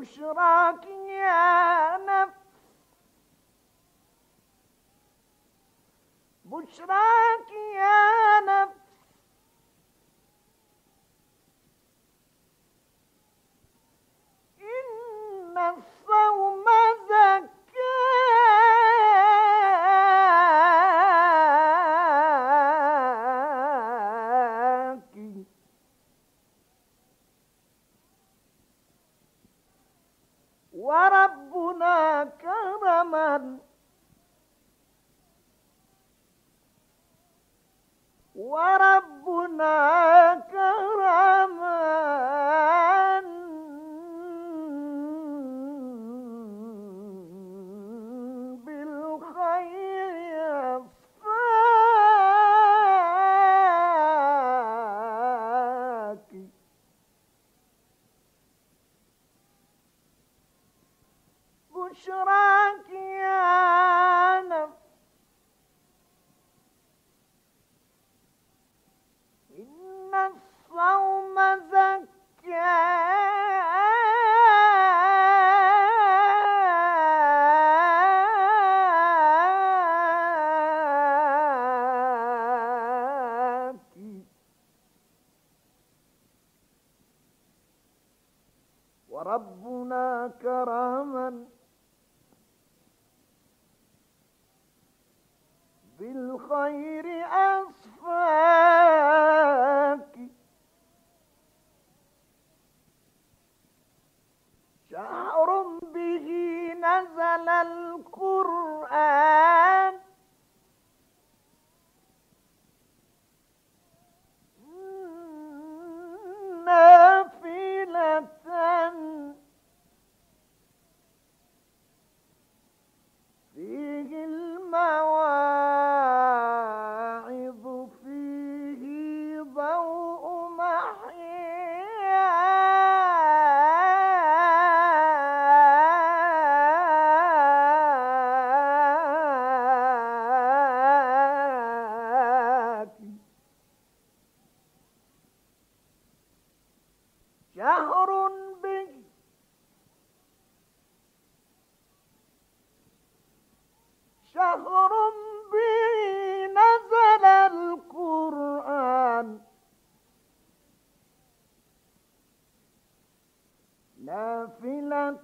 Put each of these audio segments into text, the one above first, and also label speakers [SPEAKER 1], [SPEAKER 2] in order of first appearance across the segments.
[SPEAKER 1] بشراك يا نفس بشراك يا وربنا كرما. وربنا وربنا كرما بالخير أصفاك. شهر به نزل القرآن. نافلة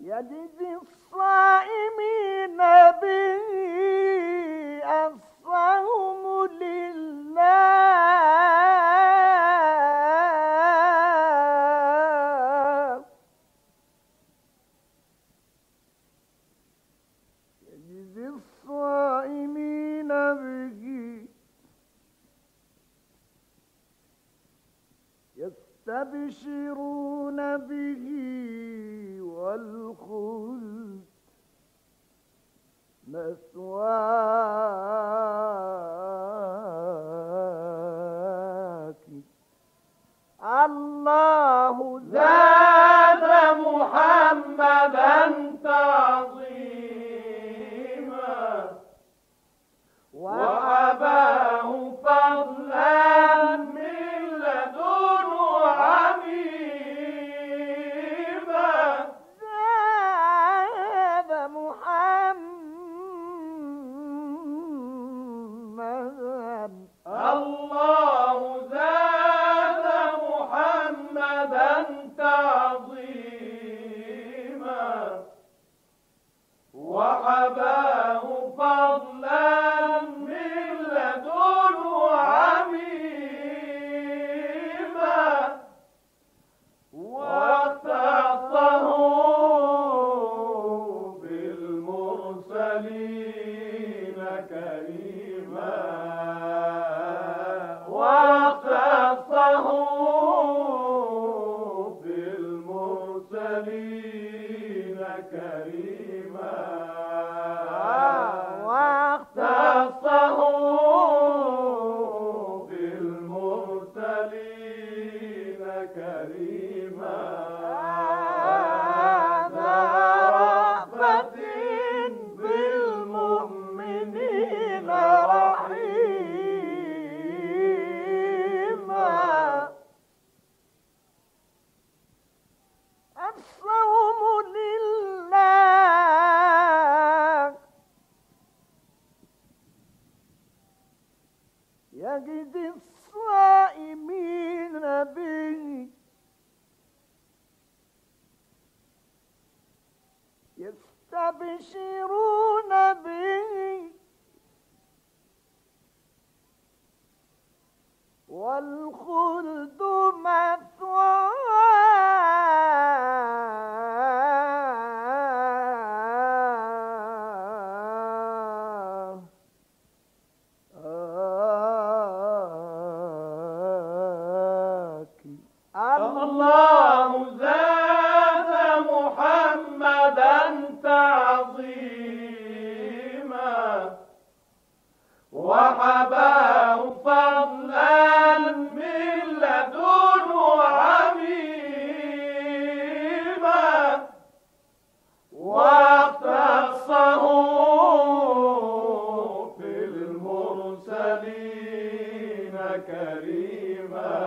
[SPEAKER 1] يجزي الصائمين به الصوم لله. يجزي الصائمين به يستبشرون به والخلد الله زاد محمدا تعظيما. كريما يستبشرون به والخلد مثواه
[SPEAKER 2] الله زاد وحباه فضلا من لدنه عميما واختصه في المرسلين كريما.